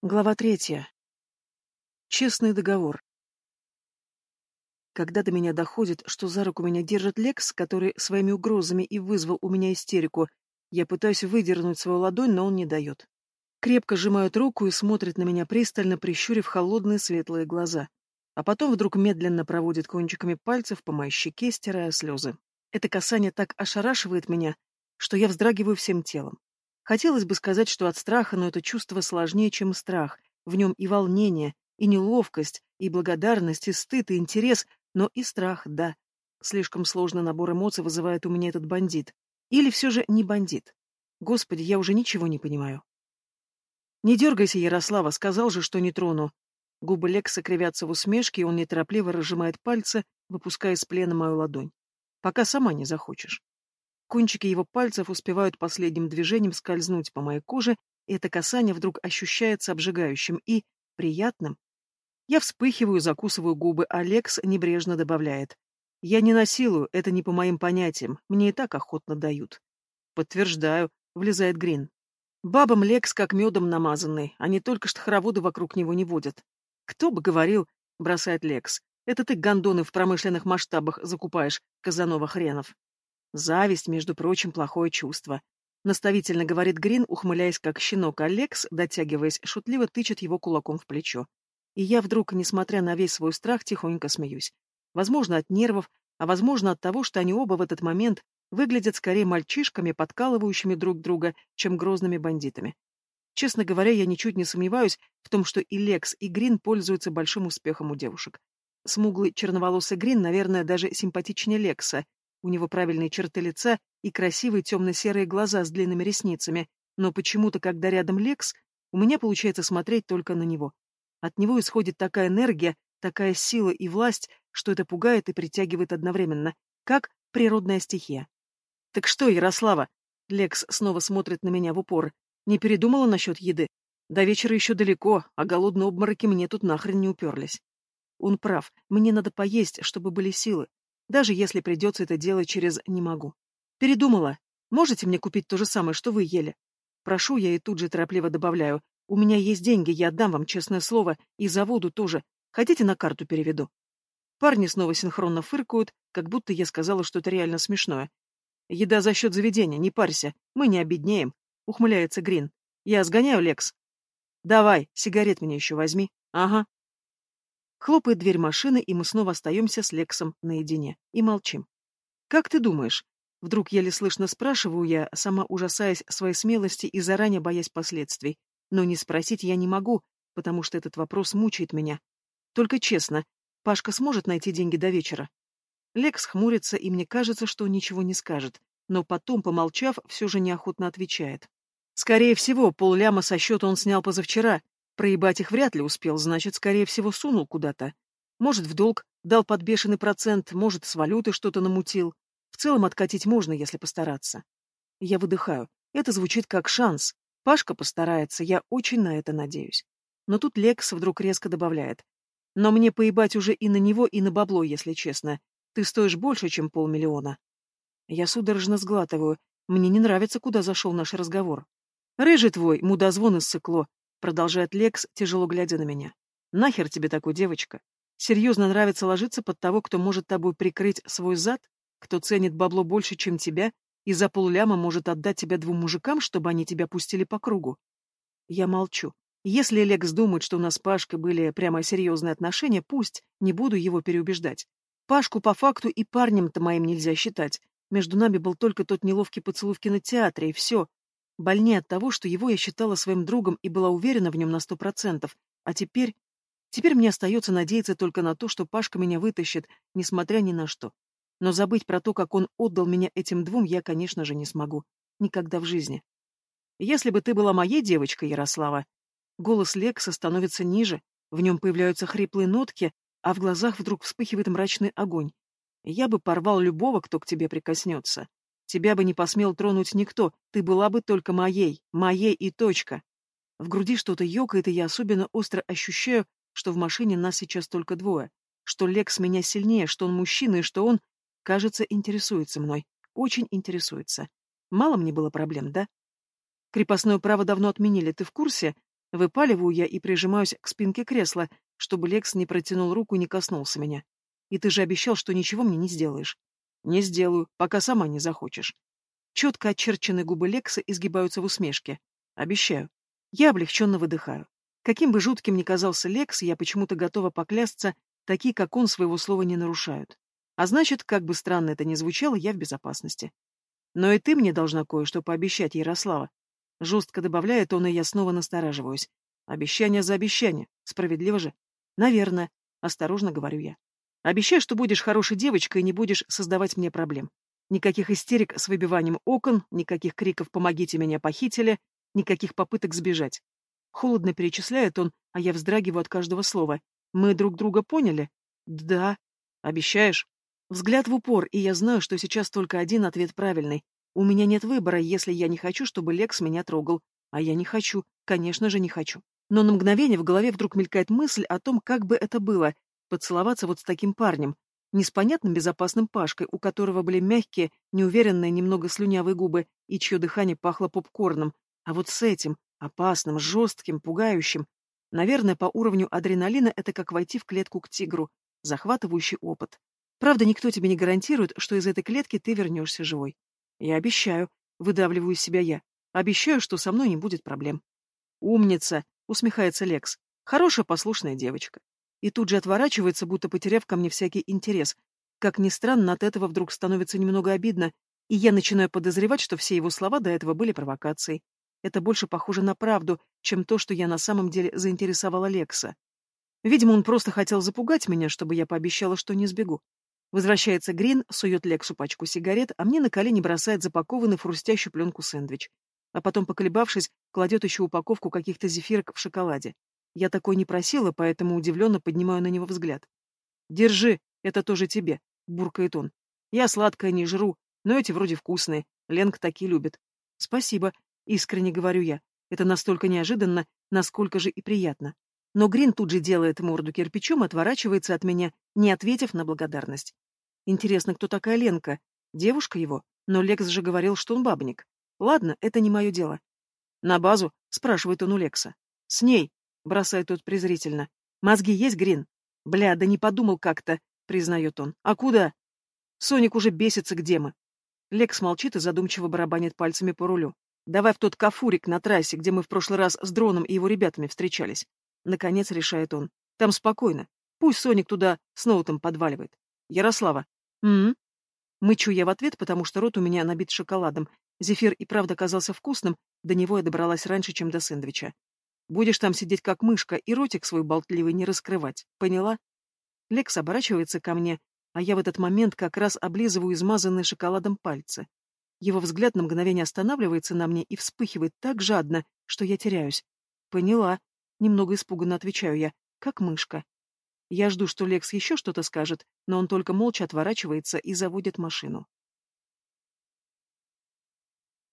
Глава третья. Честный договор. Когда до меня доходит, что за руку меня держит Лекс, который своими угрозами и вызвал у меня истерику, я пытаюсь выдернуть свою ладонь, но он не дает. Крепко сжимает руку и смотрит на меня пристально, прищурив холодные светлые глаза. А потом вдруг медленно проводит кончиками пальцев по моей щеке, стирая слезы. Это касание так ошарашивает меня, что я вздрагиваю всем телом. Хотелось бы сказать, что от страха, но это чувство сложнее, чем страх. В нем и волнение, и неловкость, и благодарность, и стыд, и интерес, но и страх, да. Слишком сложный набор эмоций вызывает у меня этот бандит. Или все же не бандит. Господи, я уже ничего не понимаю. Не дергайся, Ярослава, сказал же, что не трону. Губы Лекса кривятся в усмешке, и он неторопливо разжимает пальцы, выпуская из плена мою ладонь. Пока сама не захочешь. Кончики его пальцев успевают последним движением скользнуть по моей коже, и это касание вдруг ощущается обжигающим и приятным. Я вспыхиваю, закусываю губы, а Лекс небрежно добавляет. «Я не насилую, это не по моим понятиям, мне и так охотно дают». «Подтверждаю», — влезает Грин. «Бабам Лекс как медом намазанный, они только что хороводы вокруг него не водят». «Кто бы говорил», — бросает Лекс, — «это ты гондоны в промышленных масштабах закупаешь, Казанова хренов». Зависть, между прочим, плохое чувство. Наставительно говорит Грин, ухмыляясь как щенок, Алекс, дотягиваясь, шутливо тычет его кулаком в плечо. И я вдруг, несмотря на весь свой страх, тихонько смеюсь. Возможно, от нервов, а возможно, от того, что они оба в этот момент выглядят скорее мальчишками, подкалывающими друг друга, чем грозными бандитами. Честно говоря, я ничуть не сомневаюсь в том, что и Лекс, и Грин пользуются большим успехом у девушек. Смуглый черноволосый Грин, наверное, даже симпатичнее Лекса, у него правильные черты лица и красивые темно-серые глаза с длинными ресницами, но почему-то, когда рядом Лекс, у меня получается смотреть только на него. От него исходит такая энергия, такая сила и власть, что это пугает и притягивает одновременно, как природная стихия. «Так что, Ярослава?» Лекс снова смотрит на меня в упор. «Не передумала насчет еды? До вечера еще далеко, а голодные обмороки мне тут нахрен не уперлись». Он прав, мне надо поесть, чтобы были силы даже если придется это делать через «не могу». Передумала. Можете мне купить то же самое, что вы ели? Прошу я и тут же торопливо добавляю. У меня есть деньги, я отдам вам честное слово, и за воду тоже. Хотите, на карту переведу? Парни снова синхронно фыркают, как будто я сказала что-то реально смешное. Еда за счет заведения, не парься, мы не обеднеем, ухмыляется Грин. Я сгоняю, Лекс. Давай, сигарет мне еще возьми. Ага. Хлопает дверь машины, и мы снова остаемся с Лексом наедине. И молчим. «Как ты думаешь?» Вдруг еле слышно спрашиваю я, сама ужасаясь своей смелости и заранее боясь последствий. Но не спросить я не могу, потому что этот вопрос мучает меня. Только честно, Пашка сможет найти деньги до вечера? Лекс хмурится, и мне кажется, что ничего не скажет, но потом, помолчав, все же неохотно отвечает. Скорее всего, полляма со счета он снял позавчера, Проебать их вряд ли успел, значит, скорее всего, сунул куда-то. Может, в долг, дал под бешеный процент, может, с валюты что-то намутил. В целом откатить можно, если постараться. Я выдыхаю. Это звучит как шанс. Пашка постарается, я очень на это надеюсь. Но тут Лекс вдруг резко добавляет. Но мне поебать уже и на него, и на бабло, если честно. Ты стоишь больше, чем полмиллиона. Я судорожно сглатываю. Мне не нравится, куда зашел наш разговор. Рыжий твой, мудозвон из сыкло, Продолжает Лекс, тяжело глядя на меня. Нахер тебе такой, девочка? Серьезно нравится ложиться под того, кто может тобой прикрыть свой зад? Кто ценит бабло больше, чем тебя, и за полляма может отдать тебя двум мужикам, чтобы они тебя пустили по кругу? Я молчу. Если Лекс думает, что у нас с Пашкой были прямо серьезные отношения, пусть, не буду его переубеждать. Пашку по факту и парнем-то моим нельзя считать. Между нами был только тот неловкий поцелуй в кинотеатре, и все. Больнее от того, что его я считала своим другом и была уверена в нем на сто процентов. А теперь... Теперь мне остается надеяться только на то, что Пашка меня вытащит, несмотря ни на что. Но забыть про то, как он отдал меня этим двум, я, конечно же, не смогу. Никогда в жизни. Если бы ты была моей девочкой, Ярослава... Голос Лекса становится ниже, в нем появляются хриплые нотки, а в глазах вдруг вспыхивает мрачный огонь. Я бы порвал любого, кто к тебе прикоснется. Тебя бы не посмел тронуть никто, ты была бы только моей, моей и точка. В груди что-то ёкает, и я особенно остро ощущаю, что в машине нас сейчас только двое, что Лекс меня сильнее, что он мужчина, и что он, кажется, интересуется мной, очень интересуется. Мало мне было проблем, да? Крепостное право давно отменили, ты в курсе? Выпаливаю я и прижимаюсь к спинке кресла, чтобы Лекс не протянул руку и не коснулся меня. И ты же обещал, что ничего мне не сделаешь. Не сделаю, пока сама не захочешь. Четко очерченные губы Лекса изгибаются в усмешке. Обещаю. Я облегченно выдыхаю. Каким бы жутким ни казался Лекс, я почему-то готова поклясться, такие, как он, своего слова не нарушают. А значит, как бы странно это ни звучало, я в безопасности. Но и ты мне должна кое-что пообещать, Ярослава. Жестко добавляет он, и я снова настораживаюсь. Обещание за обещание. Справедливо же? Наверное. Осторожно говорю я. Обещай, что будешь хорошей девочкой и не будешь создавать мне проблем. Никаких истерик с выбиванием окон, никаких криков «помогите, меня похитили», никаких попыток сбежать. Холодно перечисляет он, а я вздрагиваю от каждого слова. Мы друг друга поняли? Да. Обещаешь? Взгляд в упор, и я знаю, что сейчас только один ответ правильный. У меня нет выбора, если я не хочу, чтобы Лекс меня трогал. А я не хочу, конечно же не хочу. Но на мгновение в голове вдруг мелькает мысль о том, как бы это было — поцеловаться вот с таким парнем. Не с понятным безопасным Пашкой, у которого были мягкие, неуверенные, немного слюнявые губы, и чье дыхание пахло попкорном, а вот с этим, опасным, жестким, пугающим. Наверное, по уровню адреналина это как войти в клетку к тигру. Захватывающий опыт. Правда, никто тебе не гарантирует, что из этой клетки ты вернешься живой. Я обещаю, выдавливаю из себя я. Обещаю, что со мной не будет проблем. Умница, усмехается Лекс. Хорошая, послушная девочка. И тут же отворачивается, будто потеряв ко мне всякий интерес. Как ни странно, от этого вдруг становится немного обидно, и я начинаю подозревать, что все его слова до этого были провокацией. Это больше похоже на правду, чем то, что я на самом деле заинтересовала Лекса. Видимо, он просто хотел запугать меня, чтобы я пообещала, что не сбегу. Возвращается Грин, сует Лексу пачку сигарет, а мне на колени бросает запакованный в хрустящую пленку сэндвич. А потом, поколебавшись, кладет еще упаковку каких-то зефирок в шоколаде. Я такой не просила, поэтому удивленно поднимаю на него взгляд. «Держи, это тоже тебе», — буркает он. «Я сладкое не жру, но эти вроде вкусные. Ленка такие любит». «Спасибо», — искренне говорю я. Это настолько неожиданно, насколько же и приятно. Но Грин тут же делает морду кирпичом отворачивается от меня, не ответив на благодарность. Интересно, кто такая Ленка? Девушка его? Но Лекс же говорил, что он бабник. Ладно, это не мое дело. На базу? Спрашивает он у Лекса. С ней, бросает тот презрительно. Мозги есть, Грин? Бля, да не подумал как-то, признает он. А куда? Соник уже бесится, где мы. Лекс молчит и задумчиво барабанит пальцами по рулю. Давай в тот кафурик на трассе, где мы в прошлый раз с дроном и его ребятами встречались. Наконец решает он. Там спокойно. Пусть Соник туда с ноутом подваливает. Ярослава. М, -м, Мычу я в ответ, потому что рот у меня набит шоколадом. Зефир и правда казался вкусным, до него я добралась раньше, чем до сэндвича. Будешь там сидеть как мышка и ротик свой болтливый не раскрывать. Поняла? Лекс оборачивается ко мне, а я в этот момент как раз облизываю измазанные шоколадом пальцы. Его взгляд на мгновение останавливается на мне и вспыхивает так жадно, что я теряюсь. Поняла. Немного испуганно отвечаю я, как мышка. Я жду, что Лекс еще что-то скажет, но он только молча отворачивается и заводит машину.